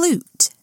flute.